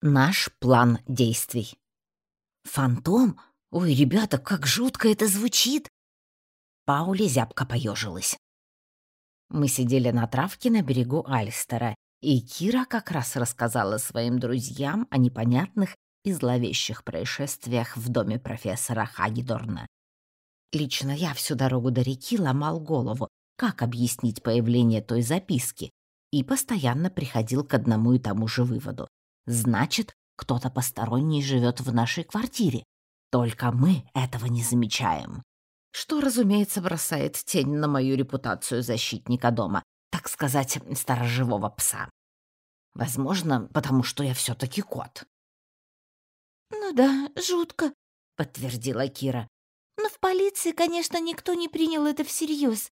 Наш план действий. Фантом? Ой, ребята, как жутко это звучит! Паули зябко поежилась. Мы сидели на травке на берегу Альстера, и Кира как раз рассказала своим друзьям о непонятных и зловещих происшествиях в доме профессора Хагидорна. Лично я всю дорогу до реки ломал голову, как объяснить появление той записки, и постоянно приходил к одному и тому же выводу. Значит, кто-то посторонний живет в нашей квартире. Только мы этого не замечаем. Что, разумеется, бросает тень на мою репутацию защитника дома, так сказать, сторожевого пса. Возможно, потому что я все таки кот. «Ну да, жутко», — подтвердила Кира. «Но в полиции, конечно, никто не принял это всерьез.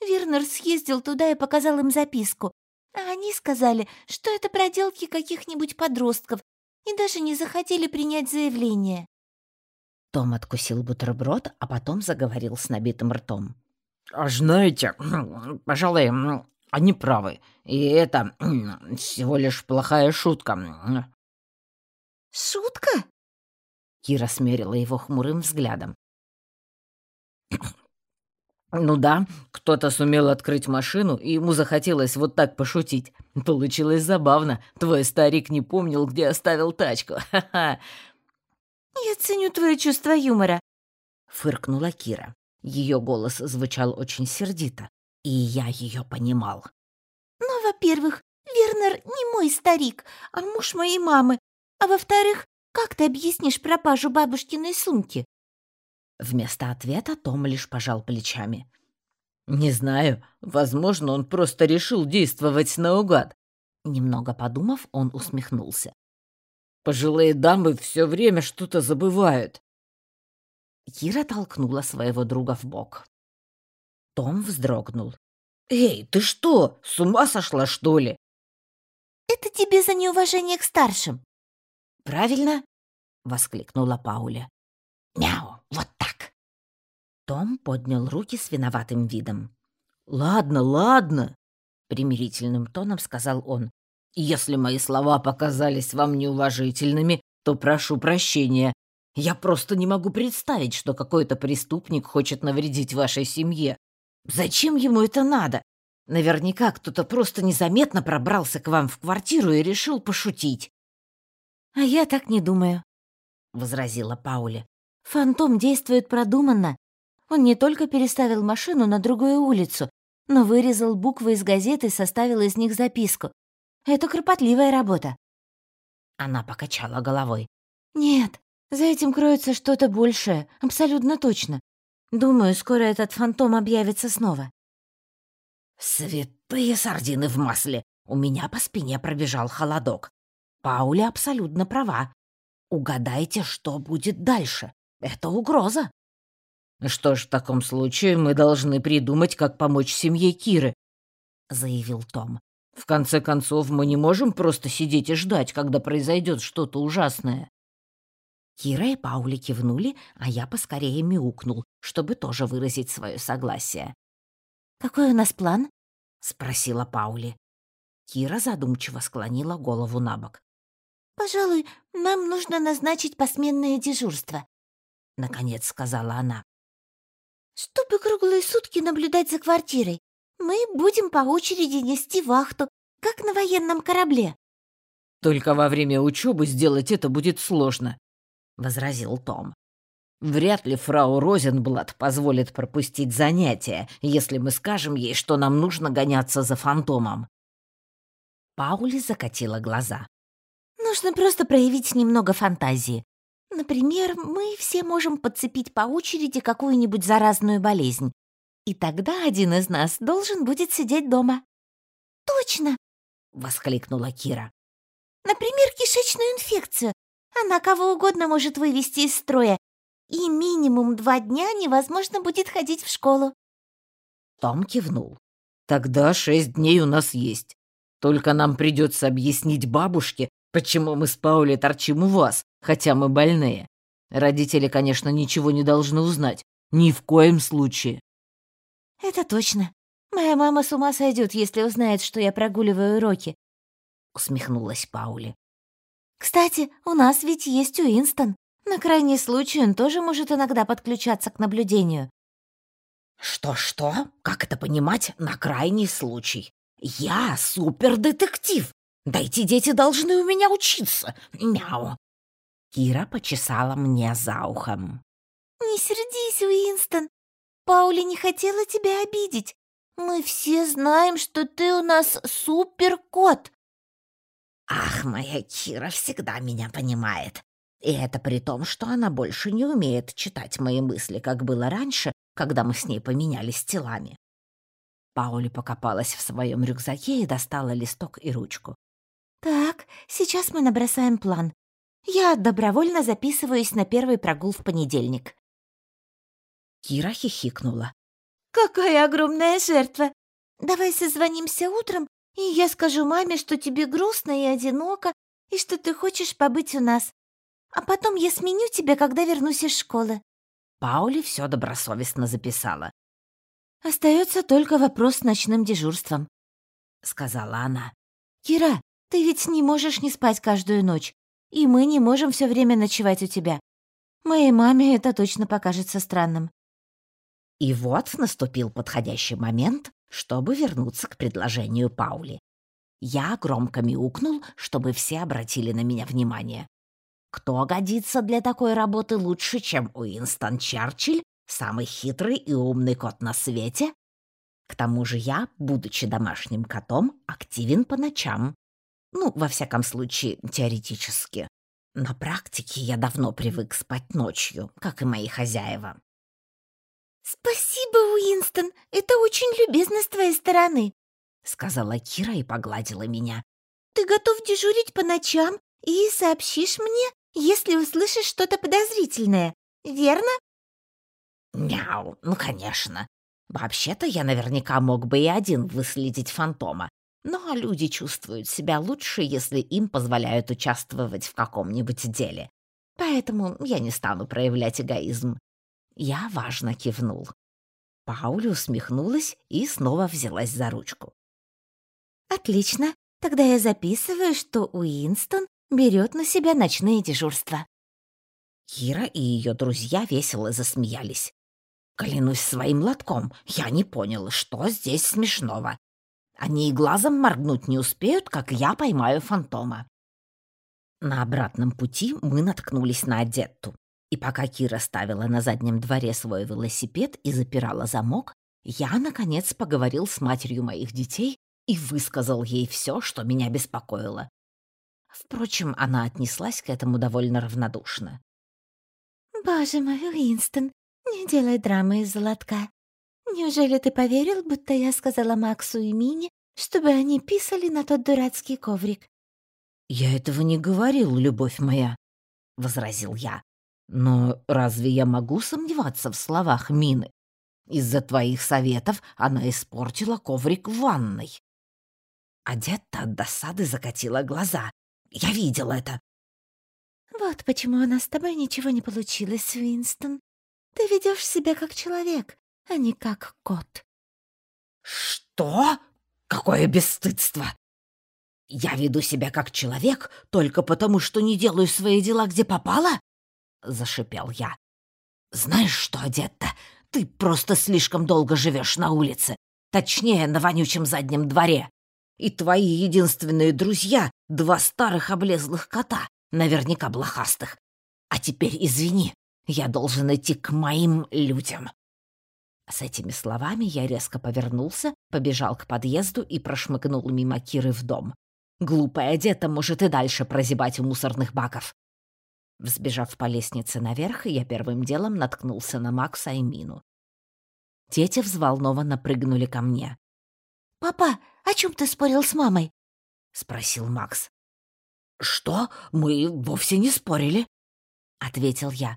Вернер съездил туда и показал им записку. А они сказали, что это проделки каких-нибудь подростков, и даже не захотели принять заявление. Том откусил бутерброд, а потом заговорил с набитым ртом. «А знаете, пожалуй, они правы, и это всего лишь плохая шутка». «Шутка?» Кира смерила его хмурым взглядом. Ну да, кто-то сумел открыть машину, и ему захотелось вот так пошутить. Получилось забавно. Твой старик не помнил, где оставил тачку. Ха-ха. Я ценю твое чувство юмора, фыркнула Кира. Ее голос звучал очень сердито, и я ее понимал. Ну, во-первых, Вернер не мой старик, а муж моей мамы. А во-вторых, как ты объяснишь пропажу бабушкиной сумки? Вместо ответа Том лишь пожал плечами. «Не знаю. Возможно, он просто решил действовать наугад». Немного подумав, он усмехнулся. «Пожилые дамы все время что-то забывают». Кира толкнула своего друга в бок. Том вздрогнул. «Эй, ты что, с ума сошла, что ли?» «Это тебе за неуважение к старшим». «Правильно?» — воскликнула Пауля. «Мяу, вот так!» Том поднял руки с виноватым видом. «Ладно, ладно», — примирительным тоном сказал он. «Если мои слова показались вам неуважительными, то прошу прощения. Я просто не могу представить, что какой-то преступник хочет навредить вашей семье. Зачем ему это надо? Наверняка кто-то просто незаметно пробрался к вам в квартиру и решил пошутить». «А я так не думаю», — возразила Пауля. Фантом действует продуманно. Он не только переставил машину на другую улицу, но вырезал буквы из газеты и составил из них записку. Это кропотливая работа. Она покачала головой. Нет, за этим кроется что-то большее, абсолютно точно. Думаю, скоро этот фантом объявится снова. Святые сардины в масле! У меня по спине пробежал холодок. Пауля абсолютно права. Угадайте, что будет дальше. Это угроза. Что ж, в таком случае мы должны придумать, как помочь семье Киры, заявил Том. В конце концов, мы не можем просто сидеть и ждать, когда произойдет что-то ужасное. Кира и Паули кивнули, а я поскорее мяукнул, чтобы тоже выразить свое согласие. «Какой у нас план?» — спросила Паули. Кира задумчиво склонила голову на бок. «Пожалуй, нам нужно назначить посменное дежурство наконец сказала она. Чтобы круглые сутки наблюдать за квартирой, мы будем по очереди нести вахту, как на военном корабле. Только во время учебы сделать это будет сложно, возразил Том. Вряд ли фрау Розенблат позволит пропустить занятия, если мы скажем ей, что нам нужно гоняться за фантомом. Паули закатила глаза. Нужно просто проявить немного фантазии. Например, мы все можем подцепить по очереди какую-нибудь заразную болезнь. И тогда один из нас должен будет сидеть дома. «Точно!» — воскликнула Кира. «Например, кишечную инфекцию. Она кого угодно может вывести из строя. И минимум два дня невозможно будет ходить в школу». Том кивнул. «Тогда шесть дней у нас есть. Только нам придется объяснить бабушке, почему мы с Паули торчим у вас, хотя мы больные. Родители, конечно, ничего не должны узнать. Ни в коем случае. Это точно. Моя мама с ума сойдет, если узнает, что я прогуливаю уроки. Усмехнулась Паули. Кстати, у нас ведь есть Уинстон. На крайний случай он тоже может иногда подключаться к наблюдению. Что-что? Как это понимать на крайний случай? Я супердетектив. Да эти дети должны у меня учиться. Мяу. Кира почесала мне за ухом. «Не сердись, Уинстон. Паули не хотела тебя обидеть. Мы все знаем, что ты у нас суперкот». Ах, моя Кира всегда меня понимает. И это при том, что она больше не умеет читать мои мысли, как было раньше, когда мы с ней поменялись телами. Паули покопалась в своем рюкзаке и достала листок и ручку. «Так, сейчас мы набросаем план. Я добровольно записываюсь на первый прогул в понедельник». Кира хихикнула. «Какая огромная жертва! Давай созвонимся утром, и я скажу маме, что тебе грустно и одиноко, и что ты хочешь побыть у нас. А потом я сменю тебя, когда вернусь из школы». Паули все добросовестно записала. «Остается только вопрос с ночным дежурством», — сказала она. «Кира, ты ведь не можешь не спать каждую ночь, и мы не можем все время ночевать у тебя. Моей маме это точно покажется странным». И вот наступил подходящий момент, чтобы вернуться к предложению Паули. Я громко мяукнул, чтобы все обратили на меня внимание. Кто годится для такой работы лучше, чем Уинстон Черчилль, самый хитрый и умный кот на свете? К тому же я, будучи домашним котом, активен по ночам. Ну, во всяком случае, теоретически. На практике я давно привык спать ночью, как и мои хозяева. «Спасибо, Уинстон, это очень любезно с твоей стороны», — сказала Кира и погладила меня. «Ты готов дежурить по ночам и сообщишь мне, если услышишь что-то подозрительное, верно?» «Мяу, ну, конечно. Вообще-то я наверняка мог бы и один выследить фантома, но люди чувствуют себя лучше, если им позволяют участвовать в каком-нибудь деле. Поэтому я не стану проявлять эгоизм. Я важно кивнул. Пауля усмехнулась и снова взялась за ручку. «Отлично. Тогда я записываю, что Уинстон берет на себя ночные дежурства». Кира и ее друзья весело засмеялись. Клянусь своим лотком, я не понял, что здесь смешного. Они и глазом моргнуть не успеют, как я поймаю фантома. На обратном пути мы наткнулись на Адетту. И пока Кира ставила на заднем дворе свой велосипед и запирала замок, я, наконец, поговорил с матерью моих детей и высказал ей все, что меня беспокоило. Впрочем, она отнеслась к этому довольно равнодушно. «Боже мой, Уинстон, не делай драмы из золотка. Неужели ты поверил, будто я сказала Максу и Мине, чтобы они писали на тот дурацкий коврик?» «Я этого не говорил, любовь моя», — возразил я. «Но разве я могу сомневаться в словах Мины? Из-за твоих советов она испортила коврик в ванной». Адетта от досады закатила глаза. Я видел это. «Вот почему у нас с тобой ничего не получилось, Уинстон. Ты ведешь себя как человек, а не как кот». «Что? Какое бесстыдство!» «Я веду себя как человек только потому, что не делаю свои дела, где попало?» — зашипел я. «Знаешь что, Адетта, ты просто слишком долго живешь на улице, точнее, на вонючем заднем дворе. И твои единственные друзья — два старых облезлых кота, наверняка блохастых. А теперь извини, я должен идти к моим людям». С этими словами я резко повернулся, побежал к подъезду и прошмыгнул мимо Киры в дом. Глупая одета может и дальше прозябать у мусорных баков. Взбежав по лестнице наверх, я первым делом наткнулся на Макса и Мину. Дети взволнованно прыгнули ко мне. «Папа, о чем ты спорил с мамой?» — спросил Макс. «Что? Мы вовсе не спорили», — ответил я.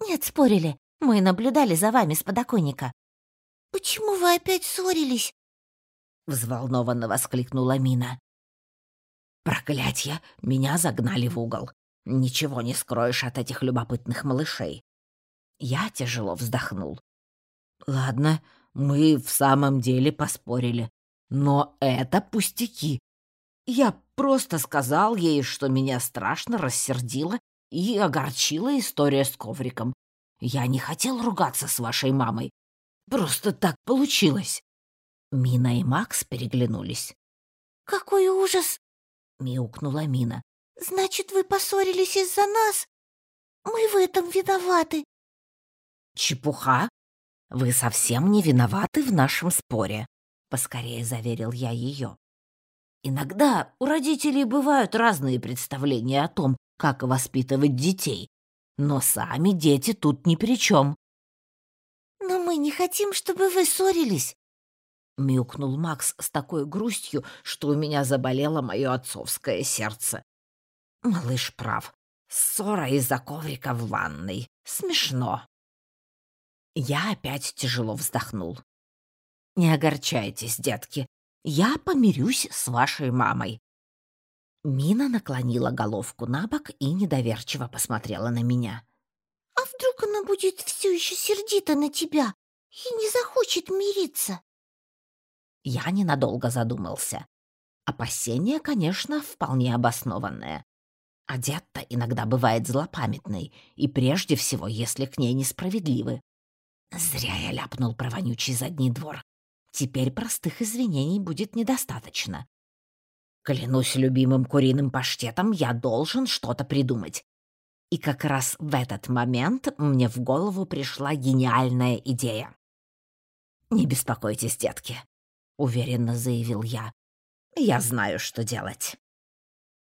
«Нет, спорили. Мы наблюдали за вами с подоконника». «Почему вы опять ссорились?» — взволнованно воскликнула Мина. «Проклятье! Меня загнали в угол. Ничего не скроешь от этих любопытных малышей». Я тяжело вздохнул. «Ладно, мы в самом деле поспорили. Но это пустяки. Я просто сказал ей, что меня страшно рассердила и огорчила история с ковриком. Я не хотел ругаться с вашей мамой. Просто так получилось». Мина и Макс переглянулись. «Какой ужас!» — мяукнула Мина. «Значит, вы поссорились из-за нас? Мы в этом виноваты». «Чепуха! Вы совсем не виноваты в нашем споре», — поскорее заверил я ее. Иногда у родителей бывают разные представления о том, как воспитывать детей, но сами дети тут ни при чем. «Но мы не хотим, чтобы вы ссорились», — мяукнул Макс с такой грустью, что у меня заболело мое отцовское сердце. Малыш прав. Ссора из-за коврика в ванной. Смешно. Я опять тяжело вздохнул. «Не огорчайтесь, детки. Я помирюсь с вашей мамой». Мина наклонила головку на бок и недоверчиво посмотрела на меня. «А вдруг она будет все еще сердита на тебя и не захочет мириться?» Я ненадолго задумался. Опасение, конечно, вполне обоснованное. Адетта иногда бывает злопамятной, и прежде всего, если к ней несправедливы. Зря я ляпнул про вонючий задний двор. Теперь простых извинений будет недостаточно. Клянусь любимым куриным паштетом, я должен что-то придумать. И как раз в этот момент мне в голову пришла гениальная идея. «Не беспокойтесь, детки», — уверенно заявил я. «Я знаю, что делать».